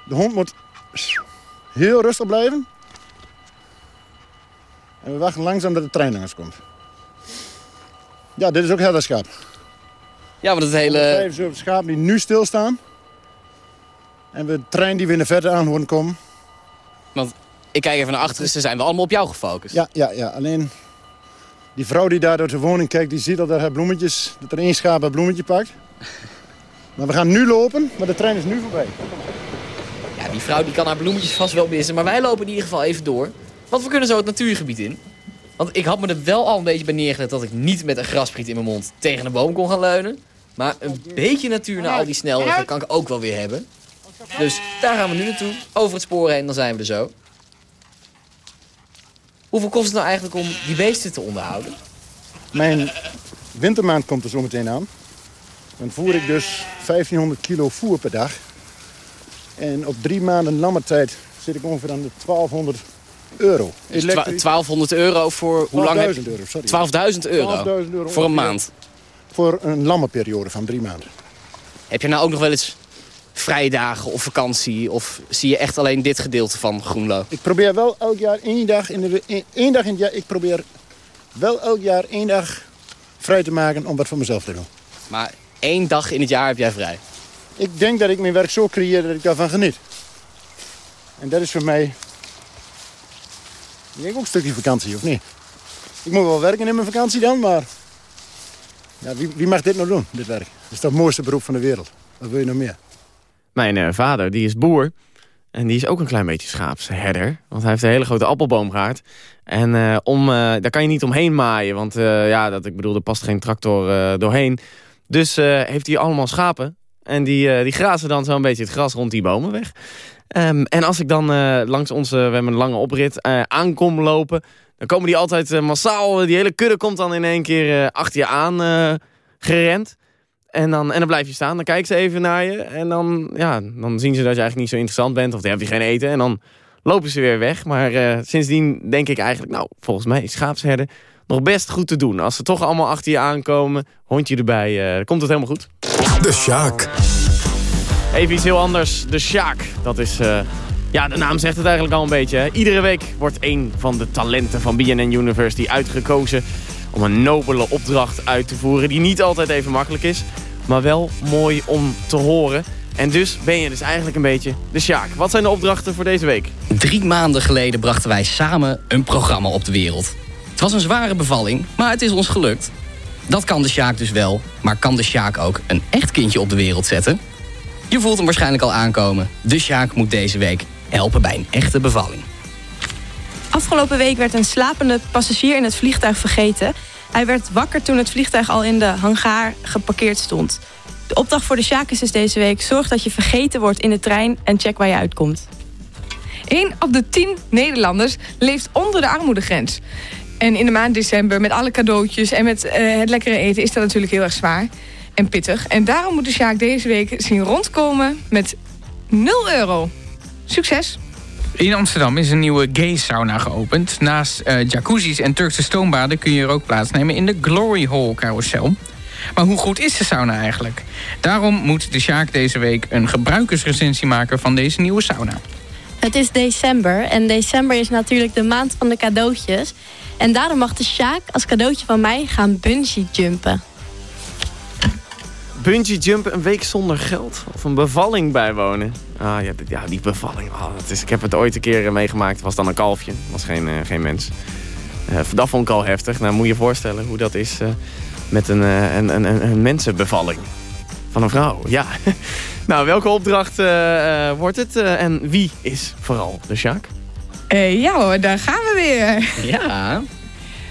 De hond moet heel rustig blijven. En we wachten langzaam dat de trein langs komt. Ja, dit is ook herderschap. Ja, want het hele... 75 schapen die nu stilstaan. En we de trein die we in de verte aan horen komen. Want ik kijk even naar achteren, dus zijn we allemaal op jou gefocust. Ja, ja, ja. Alleen die vrouw die daar door de woning kijkt, die ziet al dat, haar bloemetjes, dat er één schaap een bloemetje pakt. (laughs) Maar we gaan nu lopen, maar de trein is nu voorbij. Ja, die vrouw die kan haar bloemetjes vast wel missen, maar wij lopen in ieder geval even door. Want we kunnen zo het natuurgebied in. Want ik had me er wel al een beetje bij neergelegd dat ik niet met een graspriet in mijn mond tegen een boom kon gaan leunen. Maar een beetje natuur na al die snelwegen kan ik ook wel weer hebben. Dus daar gaan we nu naartoe, over het spoor heen, dan zijn we er zo. Hoeveel kost het nou eigenlijk om die beesten te onderhouden? Mijn wintermaand komt er zo meteen aan. Dan voer ik dus 1500 kilo voer per dag. En op drie maanden lammertijd zit ik ongeveer aan de 1200 euro. Dus twa- 1200 euro voor hoe lang heb 12.000 euro, sorry. 12.000 euro, 12.000 euro voor een maand. Voor een lammenperiode van drie maanden. Heb je nou ook nog wel eens vrije dagen of vakantie? Of zie je echt alleen dit gedeelte van Groenlo? Ik probeer wel elk jaar één dag in, de, één- één dag in het jaar... Ik probeer wel elk jaar één dag vrij te maken om wat voor mezelf te doen. Maar één dag in het jaar heb jij vrij. Ik denk dat ik mijn werk zo creëer dat ik daarvan geniet. En dat is voor mij... Ik denk ook een stukje vakantie, of niet? Ik moet wel werken in mijn vakantie dan, maar... Ja, wie, wie mag dit nou doen, dit werk? Het is toch het mooiste beroep van de wereld. Wat wil je nog meer? Mijn eh, vader, die is boer. En die is ook een klein beetje schaapsherder. Want hij heeft een hele grote appelboomgaard. En eh, om, eh, daar kan je niet omheen maaien. Want ja, dat, ik bedoel, er past geen tractor doorheen. Dus heeft hij allemaal schapen. En die, die grazen dan zo'n beetje het gras rond die bomen weg. Ehm, en als ik dan langs onze, we hebben een lange oprit, aankom lopen... dan komen die altijd massaal, die hele kudde komt dan in één keer achter je aan gerend. En dan, en dan blijf je staan, dan kijken ze even naar je. En dan, ja, dan zien ze dat je eigenlijk niet zo interessant bent. Of dan heb je geen eten. En dan lopen ze weer weg. Maar eh, sindsdien denk ik eigenlijk, nou, volgens mij is schaapsherden nog best goed te doen. Als ze toch allemaal achter je aankomen, hondje erbij, dan komt het helemaal goed. De Sjaak. Even iets heel anders. De Sjaak. Dat is... eh, ja, de naam zegt het eigenlijk al een beetje. Hè? Iedere week wordt een van de talenten van BNN University uitgekozen... om een nobele opdracht uit te voeren die niet altijd even makkelijk is... maar wel mooi om te horen. En dus ben je dus eigenlijk een beetje de Sjaak. Wat zijn de opdrachten voor deze week? Drie maanden geleden brachten wij samen een programma op de wereld. Het was een zware bevalling, maar het is ons gelukt. Dat kan de Sjaak dus wel, maar kan de Sjaak ook een echt kindje op de wereld zetten? Je voelt hem waarschijnlijk al aankomen. De Sjaak moet deze week helpen bij een echte bevalling. Afgelopen week werd een slapende passagier in het vliegtuig vergeten. Hij werd wakker toen het vliegtuig al in de hangaar geparkeerd stond. De opdracht voor de Sjaak is dus deze week... zorg dat je vergeten wordt in de trein en check waar je uitkomt. 1 op de 10 Nederlanders leeft onder de armoedegrens. En in de maand december met alle cadeautjes en met eh, het lekkere eten is dat natuurlijk heel erg zwaar en pittig. En daarom moet de Sjaak deze week zien rondkomen met 0 euro. Succes! In Amsterdam is een nieuwe gay sauna geopend. Naast eh jacuzzi's en Turkse stoombaden kun je er ook plaatsnemen in de Glory Hall carousel. Maar hoe goed is de sauna eigenlijk? Daarom moet de Sjaak deze week een gebruikersrecensie maken van deze nieuwe sauna. Het is december en december is natuurlijk de maand van de cadeautjes. En daarom mag de Sjaak als cadeautje van mij gaan bungee jumpen. Bungee jumpen een week zonder geld? Of een bevalling bijwonen? Ah ja, ja die bevalling. Oh, dat is, ik heb het ooit een keer eh, meegemaakt. Het was dan een kalfje. Het was geen, eh, geen mens. Eh, dat vond ik al heftig. Nou, moet je je voorstellen hoe dat is eh, met een, eh, een, een, een, een mensenbevalling. Van een vrouw, ja. (laughs) nou, welke opdracht eh, eh, wordt het? eh, en wie is vooral de Sjaak? Ja hoor, daar gaan we weer. Ja.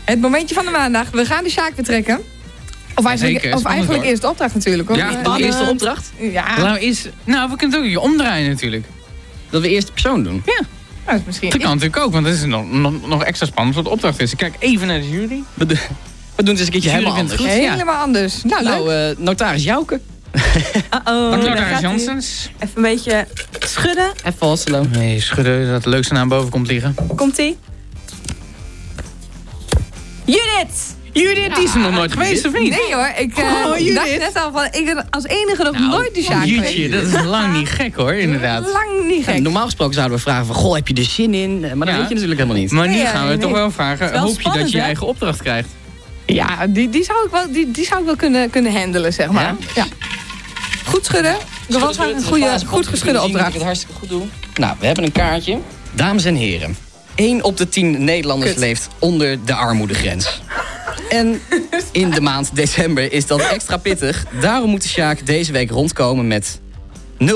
Het momentje van de maandag. We gaan de Sjaak betrekken. Of eigenlijk, Zeker, of eigenlijk hoor. eerst de opdracht natuurlijk. Hoor. Ja, de eerste opdracht? Ja. Nou, is, nou, we kunnen het ook je omdraaien natuurlijk. Dat we eerst de persoon doen? Ja. Nou, is misschien... Dat kan natuurlijk ook, want dat is nog, nog, nog extra spannend wat de opdracht is. Ik kijk even naar de jury. We, do- We doen het eens een keertje helemaal anders. het goed? Helemaal anders. Nou, leuk. Nou, eh, notaris Jouke. (laughs) Uh-oh. Notaris. Janssens. Even een beetje schudden. Even Hasselo. Nee, schudden dat de leukste naam boven komt liggen. Komt-ie. Judith! Judith, die is er nog nooit geweest, of niet? Nee hoor, ik eh, Oh, Judith. dacht net al van, ik ben als enige nog nooit de Sjaak geweest. dat is lang niet gek hoor, inderdaad. Lang niet Ja, gek. normaal gesproken zouden we vragen van, goh, heb je er zin in? Eh, Maar dat Ja. weet je natuurlijk helemaal niet. Maar nu Nee, gaan we nee, toch nee. wel vragen, wel hoop je dat je je eigen opdracht krijgt? Ja, die, die, zou ik wel, die, die zou ik wel kunnen, kunnen handelen, zeg maar. Ja. Goed schudden. Dat was een goede, goed geschudde Ik opdracht. het hartstikke goed doen. Nou, we hebben een kaartje. Dames en heren. 1 op de 10 Nederlanders Kut. leeft onder de armoedegrens. En in de maand december is dat extra pittig. Daarom moet de Sjaak deze week rondkomen met 0,00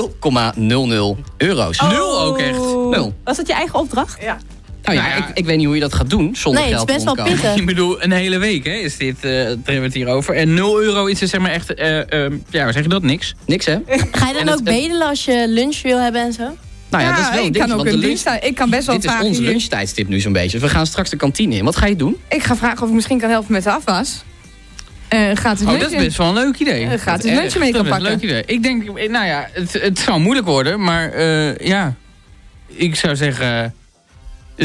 euro's. Nul ook echt. Nul. Was dat je eigen opdracht? Ja. Nou ja, Nou ja. Ik, ik weet niet hoe je dat gaat doen zonder Nee, het geld is best wel pittig. Ik bedoel, een hele week hè, is dit, eh daar hebben we het hier over. En 0 euro is er zeg maar echt, eh, ehm, ja, hoe zeg je dat, niks. Niks hè? Ga je En dan het- ook bedelen als je lunch wil hebben en zo? Nou ja, dat is wel een ik kan ook een lunch- lunch. Ik kan best wel Dit is vragen. ons hier. lunchtijdstip nu zo'n beetje. Dus we gaan straks de kantine in. Wat ga je doen? Ik ga vragen of ik misschien kan helpen met de afwas. Eh gratis Oh, dat is best wel een leuk idee. Eh, Dat is lunchje mee kan dat is een pakken. leuk idee. Ik denk, eh, nou ja, het, het zou moeilijk worden, maar eh, ja. Ik zou zeggen,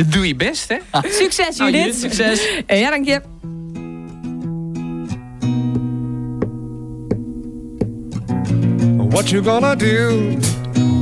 doe je best hè. (laughs) Succes, Nou, Judith. Judith, succes. (laughs) Ja, dank je. What you gonna do?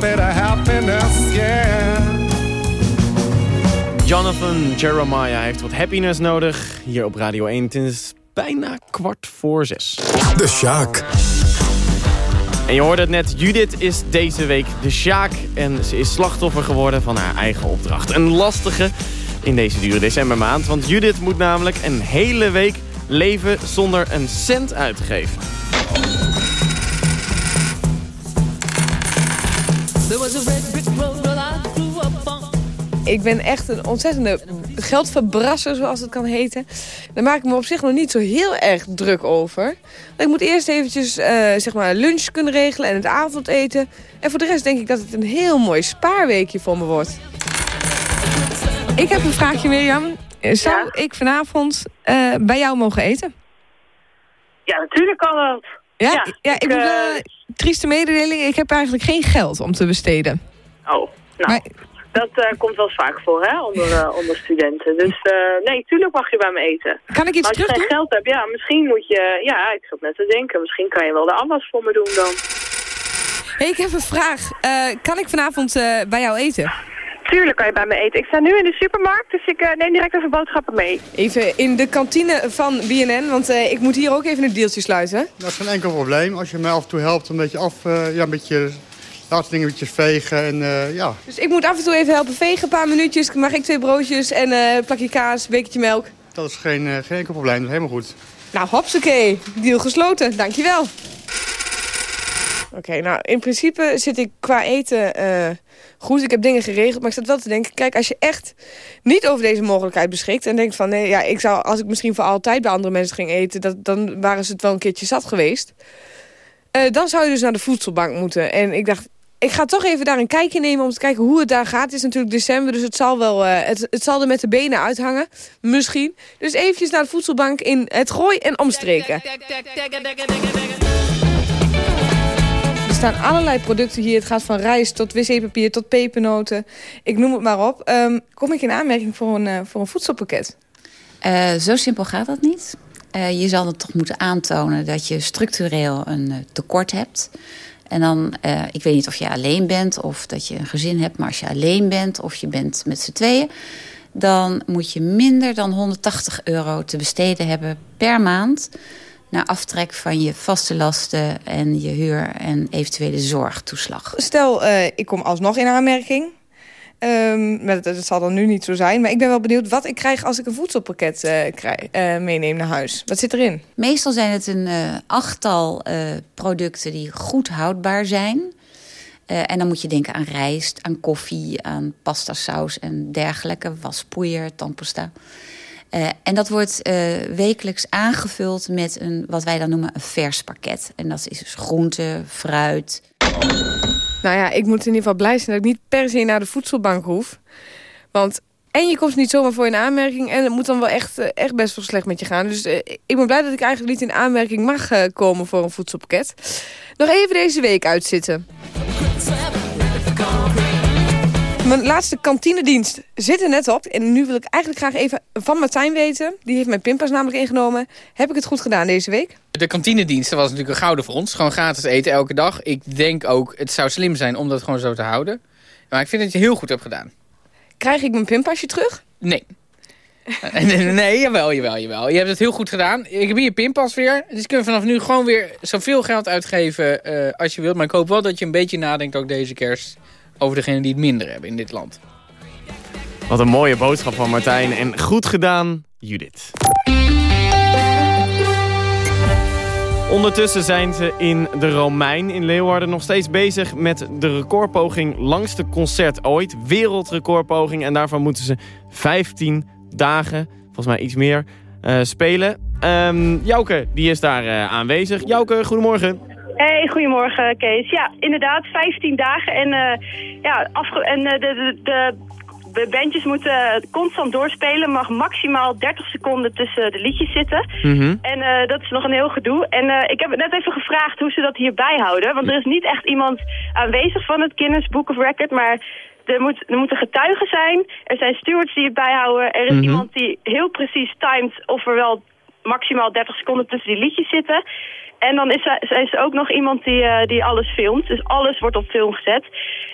Little bit of happiness, yeah. Jonathan Jeremiah heeft wat happiness nodig. Hier op Radio 1. Het is bijna kwart voor zes. De Sjaak. En je hoorde het net, Judith is deze week de Sjaak. En ze is slachtoffer geworden van haar eigen opdracht. Een lastige in deze dure decembermaand. Want Judith moet namelijk een hele week leven zonder een cent uit te geven. Ik ben echt een ontzettende geldverbrasser, zoals het kan heten. Daar maak ik me op zich nog niet zo heel erg druk over. Want ik moet eerst eventjes eh, zeg maar lunch kunnen regelen en het avondeten. En voor de rest denk ik dat het een heel mooi spaarweekje voor me wordt. Ik heb een vraagje, Mirjam. Eh, Zou ik vanavond eh, bij jou mogen eten? Ja, natuurlijk kan dat. Ja, ja, ik, moet wel trieste mededeling. Ik heb eigenlijk geen geld om te besteden. Oh, nou, dat eh, komt wel vaak voor, hè, onder, eh, onder studenten. Dus eh, nee, tuurlijk mag je bij me eten. Kan ik iets maar als je terug geen geld hebt, ja, misschien moet je... Ja, ik zat net te denken, misschien kan je wel de afwas voor me doen dan. Hey, ik heb een vraag. Eh, kan ik vanavond eh, bij jou eten? Tuurlijk kan je bij me eten. Ik sta nu in de supermarkt, dus ik neem direct even boodschappen mee. Even in de kantine van BNN, want eh, ik moet hier ook even een deeltje sluiten. Dat is geen enkel probleem. Als je mij af en toe helpt een beetje af, eh, ja, een beetje laatste dingetjes vegen en eh, ja. Dus ik moet af en toe even helpen vegen, een paar minuutjes. Mag ik twee broodjes en eh, een plakje kaas, een bekertje melk. Dat is geen, eh, geen enkel probleem, dat is helemaal goed. Nou, hopsakee. Deal gesloten. Dankjewel. Oké, nou, in principe zit ik qua eten eh, goed. Ik heb dingen geregeld, maar ik zat wel te denken... kijk, als je echt niet over deze mogelijkheid beschikt... en denkt van, nee, ja, ik zou, als ik misschien voor altijd bij andere mensen ging eten... Dat, dan waren ze het wel een keertje zat geweest. Eh, dan zou je dus naar de voedselbank moeten. En ik dacht, ik ga toch even daar een kijkje nemen... om te kijken hoe het daar gaat. Het is natuurlijk december, dus het zal, wel, eh, het, het zal er met de benen uithangen. Misschien. Dus eventjes naar de voedselbank in het Gooi en omstreken. Staan allerlei producten hier. Het gaat van rijst tot wc-papier tot pepernoten. Ik noem het maar op. Ehm, kom ik in aanmerking voor een, eh, voor een voedselpakket? Eh, zo simpel gaat dat niet. Eh, je zal het toch moeten aantonen dat je structureel een tekort hebt. En dan, ik weet niet of je alleen bent of dat je een gezin hebt... maar als je alleen bent of je bent met z'n tweeën... dan moet je minder dan 180 euro te besteden hebben per maand... naar aftrek van je vaste lasten en je huur en eventuele zorgtoeslag. Stel, eh, ik kom alsnog in aanmerking. Ehm, maar dat, dat zal dan nu niet zo zijn. Maar ik ben wel benieuwd wat ik krijg als ik een voedselpakket eh, krijg, eh, meeneem naar huis. Wat zit erin? Meestal zijn het een achttal producten die goed houdbaar zijn. En dan moet je denken aan rijst, aan koffie, aan pasta saus en dergelijke. Waspoeier, tandpasta. Eh, en dat wordt eh, wekelijks aangevuld met een, wat wij dan noemen een vers pakket. En dat is dus groente, fruit. Nou ja, ik moet in ieder geval blij zijn dat ik niet per se naar de voedselbank hoef. Want en je komt niet zomaar voor in aanmerking... en het moet dan wel echt, eh, echt best wel slecht met je gaan. Dus ik ben blij dat ik eigenlijk niet in aanmerking mag komen voor een voedselpakket. Nog even deze week uitzitten. Mijn laatste kantinedienst zit er net op. En nu wil ik eigenlijk graag even van Martijn weten. Die heeft mijn pinpas namelijk ingenomen. Heb ik het goed gedaan deze week? De kantinediensten was natuurlijk een gouden voor ons. Gewoon gratis eten elke dag. Ik denk ook, het zou slim zijn om dat gewoon zo te houden. Maar ik vind dat je heel goed hebt gedaan. Krijg ik mijn pinpasje terug? Nee. (laughs) nee, jawel, jawel, jawel. Je hebt het heel goed gedaan. Ik heb hier je pinpas weer. Dus je kunt vanaf nu gewoon weer zoveel geld uitgeven eh, als je wilt. Maar ik hoop wel dat je een beetje nadenkt ook deze kerst... over degenen die het minder hebben in dit land. Wat een mooie boodschap van Martijn. En goed gedaan, Judith. Ondertussen zijn ze in de Romein in Leeuwarden nog steeds bezig met de recordpoging langste concert ooit. Wereldrecordpoging en daarvan moeten ze 15 dagen, volgens mij iets meer, eh, spelen. Ehm Jouke, die is daar eh, aanwezig. Jouke, goedemorgen. Hey, goedemorgen Kees. Ja, inderdaad, 15 dagen en, eh, ja, afge en eh, de, de, de, de bandjes moeten constant doorspelen. mag maximaal 30 seconden tussen de liedjes zitten. En eh, dat is nog een heel gedoe. En eh, ik heb net even gevraagd hoe ze dat hier bijhouden. Want er is niet echt iemand aanwezig van het Guinness Book of Record, maar... Er, moet, er moeten getuigen zijn, er zijn stewards die het bijhouden... er is Mhm. iemand die heel precies timed of er wel maximaal 30 seconden tussen die liedjes zitten. En dan is er, is er ook nog iemand die, eh, die alles filmt. Dus alles wordt op film gezet.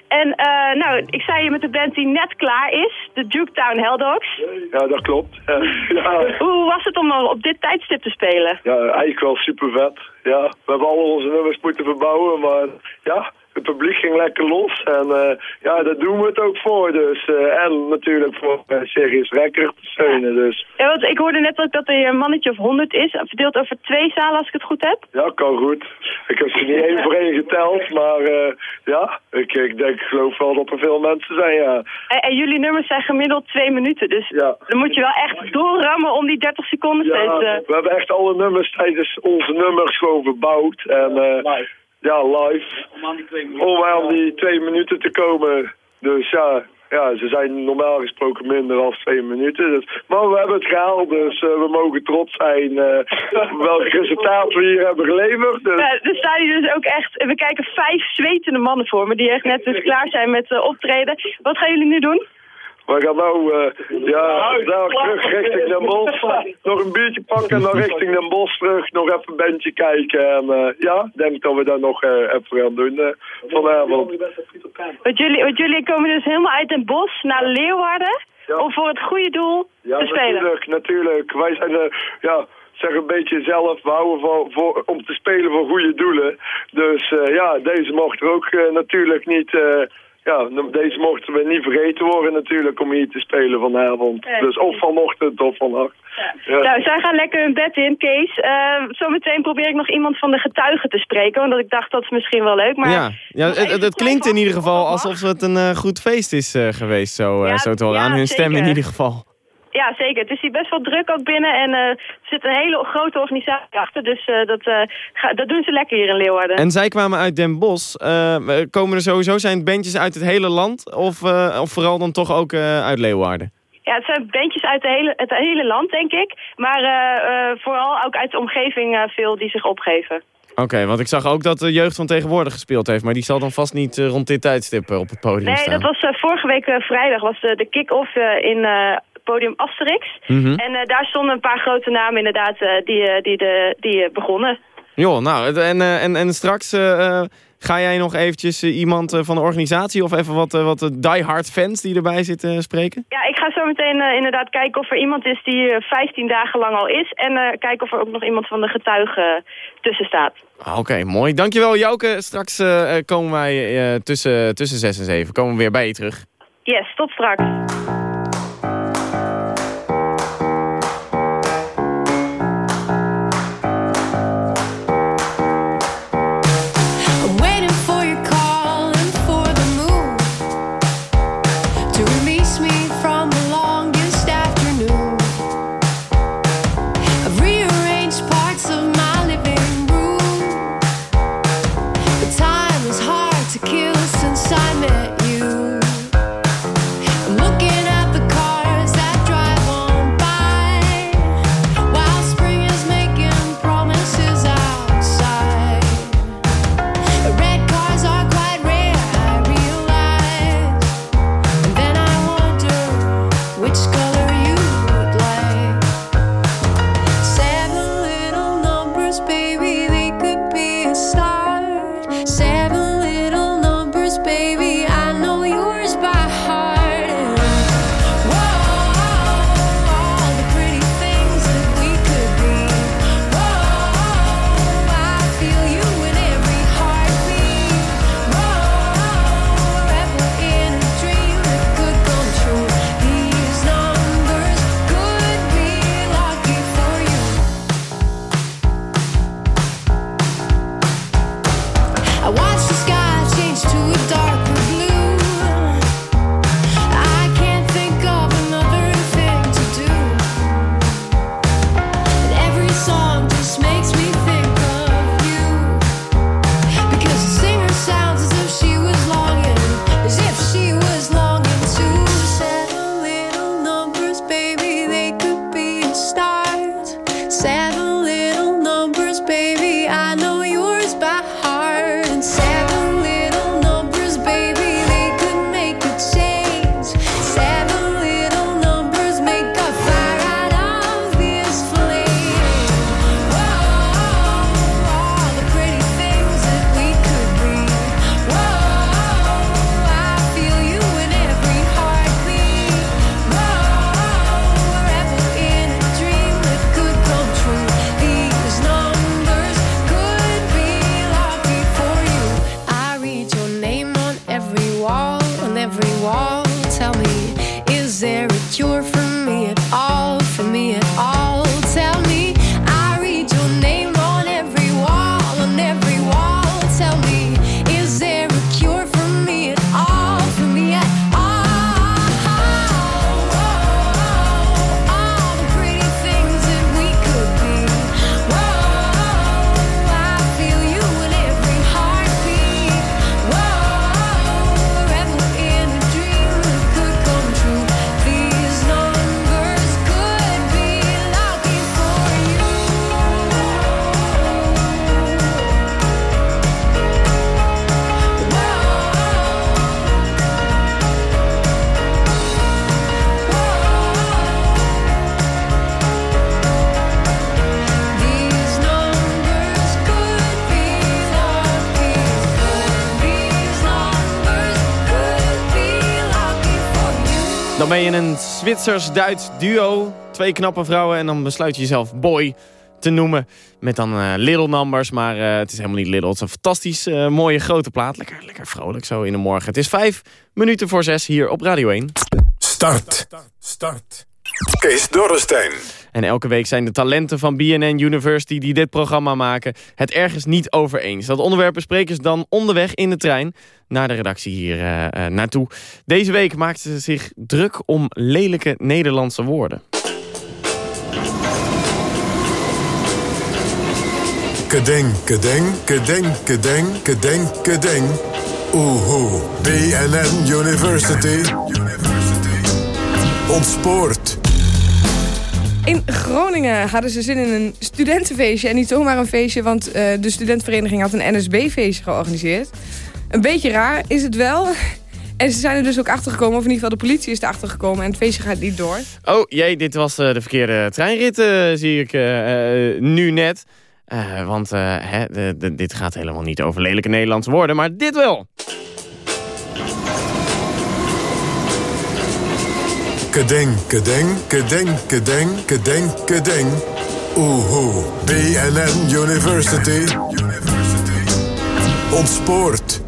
En eh, nou, ik zei je met de band die net klaar is. De Juketown Hell Dogs. Ja, dat klopt. Ja, (laughs) ja. Hoe was het om al op dit tijdstip te spelen? ja, eigenlijk wel super vet. Ja, we hebben al onze nummers moeten verbouwen, maar ja, het publiek ging lekker los. En eh, ja, daar doen we het ook voor. Dus, eh, en natuurlijk voor uh, Serious Record te steunen. Dus Ja, want ik hoorde net ook dat er een mannetje of 100 is. Verdeeld over twee zalen als ik het goed heb. ja, kan goed. Ik heb ze niet één voor één geteld, maar eh, ja, ik, ik denk, ik geloof wel dat er veel mensen zijn, ja. En, en jullie nummers zijn gemiddeld twee minuten. Dus Ja. dan moet je wel echt doorrammen om die 30 seconden Ja, steeds... eh, we hebben echt alle nummers tijdens onze nummers gewoon verbouwd. En, eh, Ja, live. Om aan die twee minuten. Om aan die twee minuten te komen. Dus ja, ja, ze zijn normaal gesproken minder dan twee minuten. Dus, maar we hebben het gehaald, dus eh, we mogen trots zijn eh, (laughs) welk resultaat we hier hebben geleverd. Dus. Ja, er staan hier dus ook echt, we kijken vijf zwetende mannen voor me die echt net dus klaar zijn met eh, optreden. Wat gaan jullie nu doen? We gaan nou, eh, ja, daar terug richting Den Bosch. (laughs) Nog een biertje pakken en dan richting Den Bosch terug. Nog even een bandje kijken. En eh, ja, ik denk dat we dat nog eh, even gaan doen vanavond. Want jullie, want jullie komen dus helemaal uit Den Bosch naar Leeuwarden om voor het goede doel Ja, te spelen. natuurlijk, natuurlijk. Wij zijn, eh, ja, zeg een beetje zelf, we houden voor, voor, om te spelen voor goede doelen. Dus eh, ja, deze mocht er ook natuurlijk niet... eh, ja, deze mochten we niet vergeten worden natuurlijk om hier te spelen vanavond. Dus of vanochtend of vannacht. Ja. Nou, zij gaan lekker hun bed in, Kees. Eh, zometeen probeer ik nog iemand van de getuigen te spreken, omdat ik dacht dat is misschien wel leuk. Maar ja, ja het, het, het klinkt in ieder geval alsof het een eh, goed feest is eh, geweest, zo, eh, Ja, zo te horen. ja, Aan hun stem in ieder geval. Ja, zeker. Het is hier best wel druk ook binnen en eh, er zit een hele grote organisatie achter. Dus eh, dat, eh, ga, dat doen ze lekker hier in Leeuwarden. En zij kwamen uit Den Bosch. Komen er sowieso, zijn het bandjes uit het hele land? Of, of vooral dan toch ook uit Leeuwarden? Ja, het zijn bandjes uit de hele, het hele land, denk ik. Maar vooral ook uit de omgeving veel die zich opgeven. Oké, want ik zag ook dat de jeugd van tegenwoordig gespeeld heeft. Maar die zal dan vast niet rond dit tijdstip op het podium Nee, staan. dat was vorige week vrijdag was de, de kick-off in podium Asterix. Mhm. En eh, daar stonden een paar grote namen inderdaad eh, die, eh, die, de, die begonnen. Joh, nou, en, en, en straks ga jij nog eventjes iemand van de organisatie... of even wat, wat eh, die-hard fans die erbij zitten spreken? Ja, ik ga zo meteen inderdaad kijken of er iemand is die hier 15 dagen lang al is. En kijken of er ook nog iemand van de getuigen tussen staat. Ah, Oké, mooi. Dankjewel, Jouke. Straks komen wij tussen, tussen 6 en 7 komen we weer bij je terug. Yes, tot straks. Zwitsers-Duits duo. Twee knappe vrouwen en dan besluit je jezelf boy te noemen. Met dan eh, Little Numbers, maar eh, het is helemaal niet Little. Het is een fantastisch eh, mooie grote plaat. Lekker, lekker vrolijk zo in de morgen. Het is vijf minuten voor zes hier op Radio 1. Start. Start. Kees Dorrestein. En elke week zijn de talenten van BNN University die dit programma maken... het ergens niet over eens. Dat onderwerp bespreken ze dan onderweg in de trein... naar de redactie hier eh, eh, naartoe. Deze week maakten ze zich druk om lelijke Nederlandse woorden. Kedeng, kedeng, kedeng, kedeng, kedeng, kedeng. Oehoe. BNN University. Ontspoort. In Groningen hadden ze zin in een studentenfeestje. En niet zomaar een feestje, want eh, de studentenvereniging had een NSB-feestje georganiseerd. Een beetje raar is het wel. En ze zijn er dus ook achter gekomen, of in ieder geval de politie is erachter gekomen. En het feestje gaat niet door. Oh jee, dit was eh, de verkeerde treinrit, eh, zie ik nu net. Want hè, dit gaat helemaal niet over lelijke Nederlandse woorden, maar dit wel. Kedeng, kedeng. Oehoe. BNN University. Ontspoort.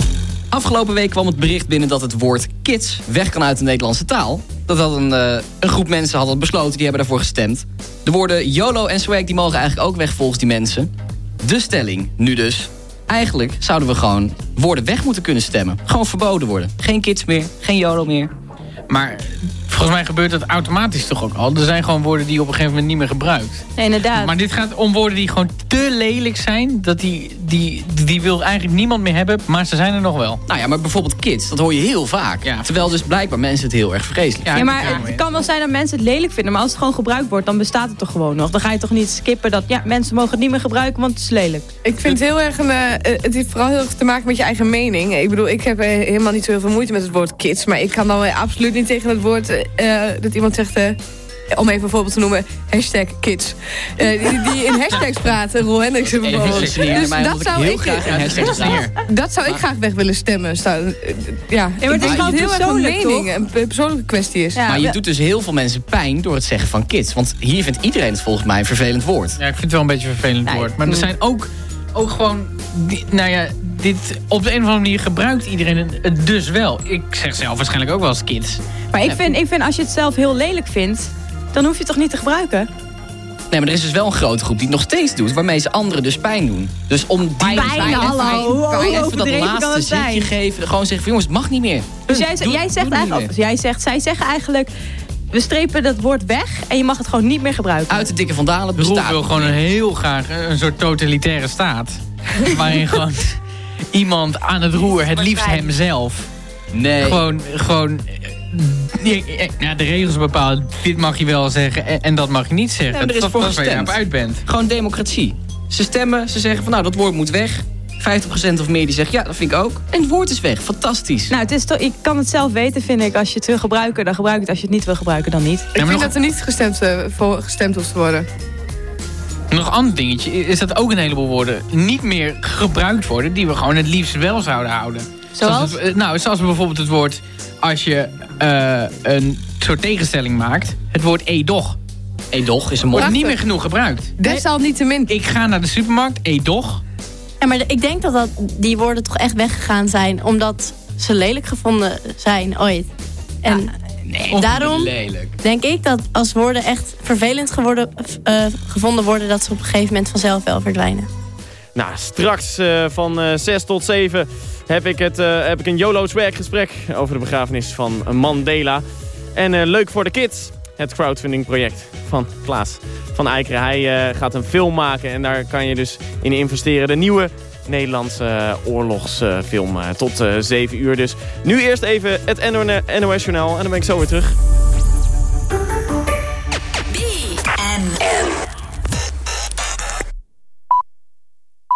Afgelopen week kwam het bericht binnen dat het woord kids weg kan uit de Nederlandse taal. Dat had een, eh, een groep mensen had besloten, die hebben daarvoor gestemd. De woorden YOLO en swag die mogen eigenlijk ook weg volgens die mensen. De stelling, nu dus. Eigenlijk zouden we gewoon woorden weg moeten kunnen stemmen. Gewoon verboden worden. Geen kids meer, geen YOLO meer. Maar volgens mij gebeurt dat automatisch toch ook al. Er zijn gewoon woorden die je op een gegeven moment niet meer gebruikt. Nee, inderdaad. Maar dit gaat om woorden die gewoon te lelijk zijn. Dat die, die, die wil eigenlijk niemand meer hebben, maar ze zijn er nog wel. Nou ja, maar bijvoorbeeld kids, dat hoor je heel vaak. Terwijl dus blijkbaar mensen het heel erg vreselijk Ja, maar het kan wel zijn dat mensen het lelijk vinden. Maar als het gewoon gebruikt wordt, dan bestaat het toch gewoon nog. Dan ga je toch niet skippen dat ja, mensen mogen het niet meer gebruiken, want het is lelijk. Ik vind het heel erg een. eh, eh, het heeft vooral heel erg te maken met je eigen mening. Ik bedoel, ik heb eh, helemaal niet zo heel veel moeite met het woord kids. Maar ik kan dan wel absoluut niet tegen het woord eh, dat iemand zegt. eh, om even een voorbeeld te noemen, hashtag kids. Eh, die, die in hashtags praten, Roel Hendriksen Even bijvoorbeeld. Dus dat zou heel ik, dat zou ik graag weg willen stemmen. Ja, maar het ik denk heel erg een mening, een pe- persoonlijke kwestie is. maar je doet dus heel veel mensen pijn door het zeggen van kids. Want hier vindt iedereen het volgens mij een vervelend woord. Ja, ik vind het wel een beetje een vervelend woord. Maar er zijn ook, ook gewoon... die- nou ja, dit, op de een of andere manier gebruikt iedereen het- dus wel. Ik zeg zelf waarschijnlijk ook wel als kids. Maar ik vind, ik vind als je het zelf heel lelijk vindt, dan hoef je het toch niet te gebruiken? Nee, maar er is dus wel een grote groep die het nog steeds doet... waarmee ze anderen dus pijn doen. Dus om die Pijn, pijn hallo, even, pijn dat laatste zitje geven. Gewoon zeggen van jongens, het mag niet meer. Dus jij, Doe- jij doe zegt eigenlijk, meer. jij zegt, zij zeggen eigenlijk, we strepen dat woord weg en je mag het gewoon niet meer gebruiken. Uit de dikke vandalen Roel bestaat. wil gewoon een heel graag een soort totalitaire staat. (laughs) waarin gewoon iemand aan het roer, het liefst hemzelf... Nee. Gewoon, gewoon eh, ja, de regels bepalen. Dit mag je wel zeggen en, dat mag je niet zeggen. Maar er is dat, voor dat is waar je gestemd. op uit bent. Gewoon democratie. Ze stemmen, ze zeggen van nou, dat woord moet weg. 50% of meer die zegt ja, dat vind ik ook. En het woord is weg. Fantastisch. Nou, het is toch, ik kan het zelf weten, vind ik. Als je het wil gebruiken, dan gebruik het. Als je het niet wil gebruiken, dan niet. Ik vind dat er niet gestemd, eh, voor gestemd hoeft te worden. Nog een ander dingetje is dat ook een heleboel woorden niet meer gebruikt worden... die we gewoon het liefst wel zouden houden. Zoals? het, eh, nou, zoals bijvoorbeeld het woord... als je eh, een soort tegenstelling maakt... het woord edog. Edog is een Wordt mooi. niet meer genoeg gebruikt. Desalniettemin. Ik ga naar de supermarkt, edog. Ja, maar ik denk dat, dat die woorden toch echt weggegaan zijn... omdat ze lelijk gevonden zijn ooit. En daarom Lelijk. denk ik dat als woorden echt vervelend geworden, eh, gevonden worden... dat ze op een gegeven moment vanzelf wel verdwijnen. Nou, straks eh, van eh 6 tot 7 heb ik, het, eh, heb ik een YOLO Swag gesprek over de begrafenis van Mandela. En eh, leuk voor de kids, het crowdfunding project van Klaas van Eikeren. Hij eh, gaat een film maken en daar kan je dus in investeren. De nieuwe Nederlandse eh, oorlogsfilm eh, tot eh 7 uur. Dus nu eerst even het NOS Journaal en dan ben ik zo weer terug.